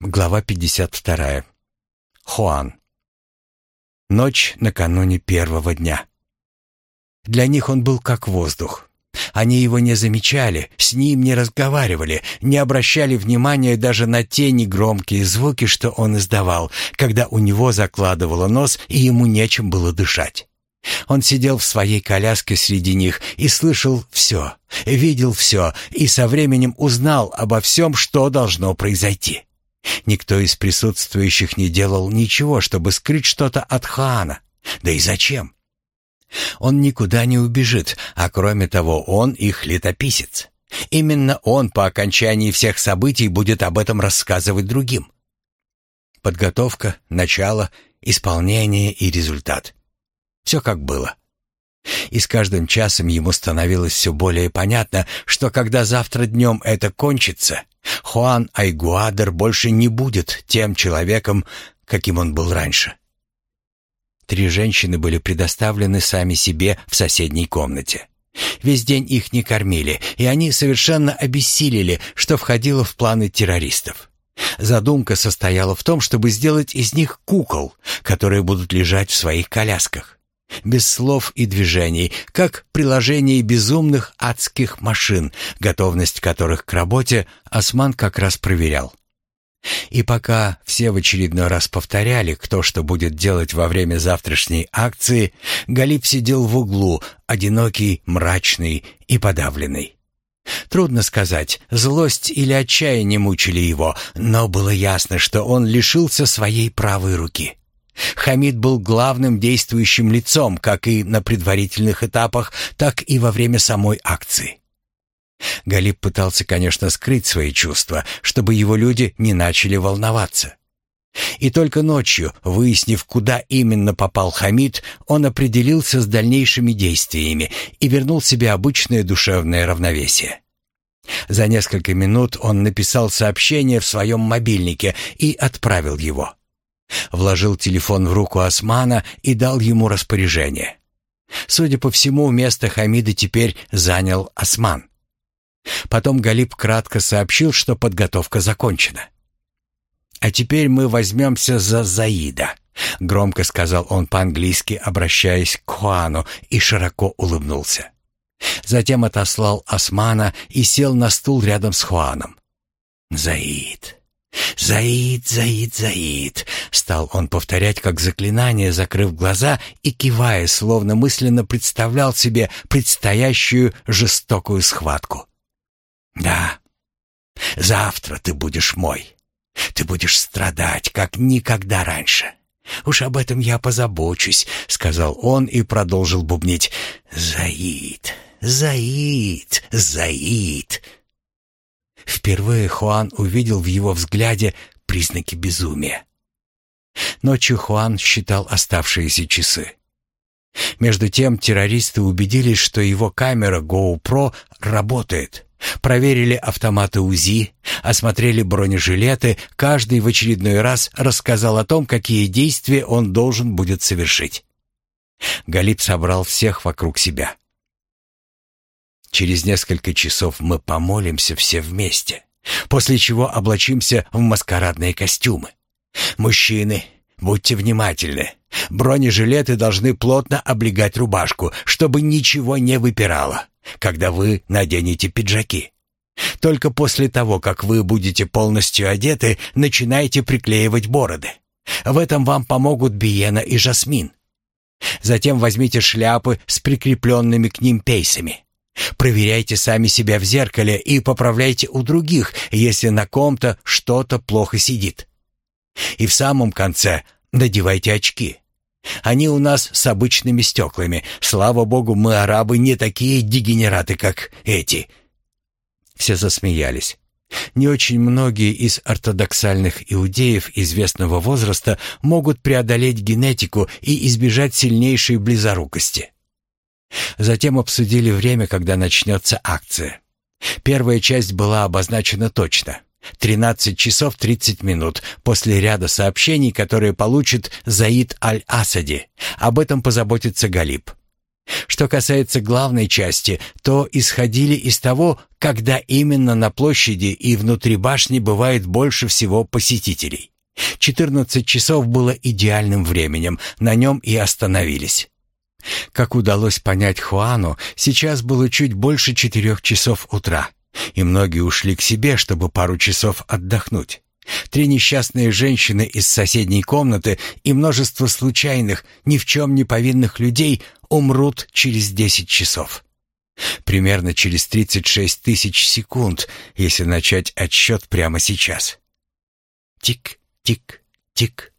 Глава 52. Хуан. Ночь накануне первого дня. Для них он был как воздух. Они его не замечали, с ним не разговаривали, не обращали внимания даже на те негромкие звуки, что он издавал, когда у него закладывало нос и ему нечем было дышать. Он сидел в своей коляске среди них и слышал все, видел все и со временем узнал обо всем, что должно произойти. Никто из присутствующих не делал ничего, чтобы скрыть что-то от Хаана. Да и зачем? Он никуда не убежит, а кроме того, он их летописец. Именно он по окончании всех событий будет об этом рассказывать другим. Подготовка, начало, исполнение и результат. Все как было. И с каждым часом ему становилось все более понятно, что когда завтра днем это кончится, Хуан Айгуадер больше не будет тем человеком, каким он был раньше. Три женщины были предоставлены сами себе в соседней комнате. Весь день их не кормили, и они совершенно обессилели, что входило в планы террористов. Задумка состояла в том, чтобы сделать из них кукол, которые будут лежать в своих колясках без слов и движений, как приложение безумных адских машин, готовность которых к работе Осман как раз проверял. И пока все в очередной раз повторяли, кто что будет делать во время завтрашней акции, Галип сидел в углу, одинокий, мрачный и подавленный. Трудно сказать, злость или отчаяние мучили его, но было ясно, что он лишился своей правой руки. Хамид был главным действующим лицом как и на предварительных этапах, так и во время самой акции. Галиб пытался, конечно, скрыть свои чувства, чтобы его люди не начали волноваться. И только ночью, выяснив, куда именно попал Хамид, он определился с дальнейшими действиями и вернул себе обычное душевное равновесие. За несколько минут он написал сообщение в своем мобильнике и отправил его. Вложил телефон в руку Османа и дал ему распоряжение. Судя по всему, место Хамида теперь занял Осман. Потом Галиб кратко сообщил, что подготовка закончена. «А теперь мы возьмемся за Заида», — громко сказал он по-английски, обращаясь к Хуану, и широко улыбнулся. Затем отослал Османа и сел на стул рядом с Хуаном. «Заид, «Заид, Заид, Заид!» — стал он повторять как заклинание, закрыв глаза и кивая, словно мысленно представлял себе предстоящую жестокую схватку. «Да, завтра ты будешь мой. Ты будешь страдать, как никогда раньше. Уж об этом я позабочусь», — сказал он и продолжил бубнить. «Заид, Заид, Заид!» Впервые Хуан увидел в его взгляде признаки безумия. Ночью Хуан считал оставшиеся часы. Между тем террористы убедились, что его камера GoPro работает. Проверили автоматы УЗИ, осмотрели бронежилеты, каждый в очередной раз рассказал о том, какие действия он должен будет совершить. Галиб собрал всех вокруг себя. Через несколько часов мы помолимся все вместе, после чего облачимся в маскарадные костюмы. Мужчины, будьте внимательны. Бронежилеты должны плотно облегать рубашку, чтобы ничего не выпирало, когда вы наденете пиджаки. Только после того, как вы будете полностью одеты, начинайте приклеивать бороды. В этом вам помогут Биена и Жасмин. Затем возьмите шляпы с прикрепленными к ним пейсами. Проверяйте сами себя в зеркале и поправляйте у других, если на ком-то что-то плохо сидит. И в самом конце надевайте очки. Они у нас с обычными стеклами. Слава богу, мы, арабы, не такие дегенераты, как эти». Все засмеялись. Не очень многие из ортодоксальных иудеев известного возраста могут преодолеть генетику и избежать сильнейшей близорукости. Затем обсудили время, когда начнется акция. Первая часть была обозначена точно. 13 часов 30 минут после ряда сообщений, которые получит Заид Аль-Асади. Об этом позаботится Галиб. Что касается главной части, то исходили из того, когда именно на площади и внутри башни бывает больше всего посетителей. 14 часов было идеальным временем, на нем и остановились. Как удалось понять Хуану, сейчас было чуть больше четырех часов утра, и многие ушли к себе, чтобы пару часов отдохнуть. Три несчастные женщины из соседней комнаты и множество случайных, ни в чем не повинных людей умрут через десять часов. Примерно через 36 тысяч секунд, если начать отсчет прямо сейчас. Тик, тик, тик.